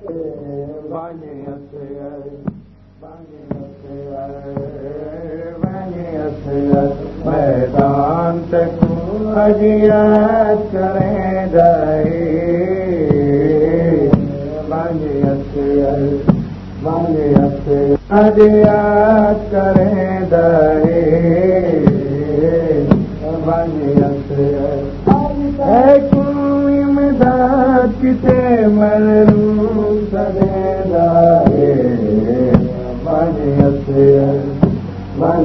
वञ वञ मैदान ह देस वें दे वञ मरू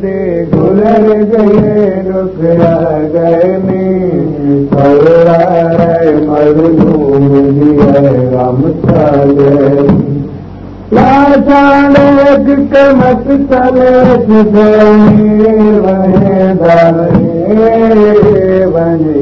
ڀي پري وڃي وڃي